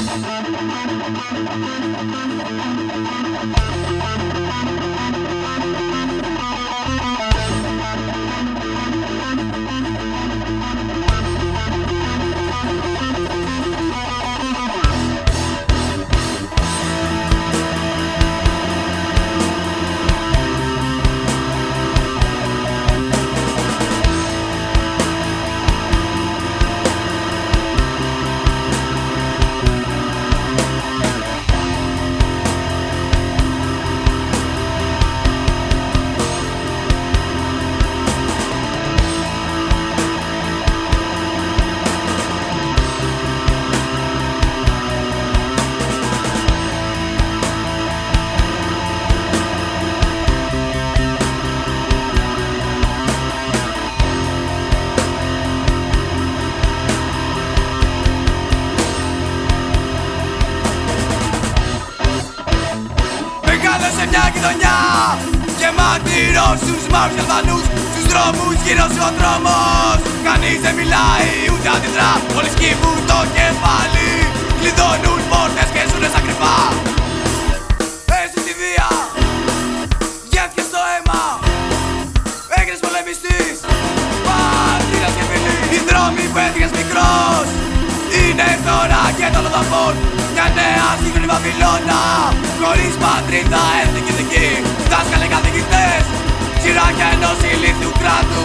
Thank you. Μια γειτονιά. Γεμάτη Ρώσους, μαύρους και Αλβανούς Στους δρόμους γύρω σου ο δρόμος Κανείς δεν μιλάει ούτε αντιδρά. Όλοι σκύβουν το κεφάλι Κλειδώνουν πόρτες και ζουνε στα κρυφά. Έζουν τη βία Γεύτηκες στο αίμα. Έγινες πολεμιστής Πατρίδας και φίλοι Οι δρόμοι που έφυγες μικρός. Είναι τώρα και το λοδαφόν Μια νέα σύγχρονη Βαβυλώνα. Χωρίς πατρίδα, εθνική δική. Δάσκαλε καθηγητές. Σειράκια ενός ηλίθιου κράτους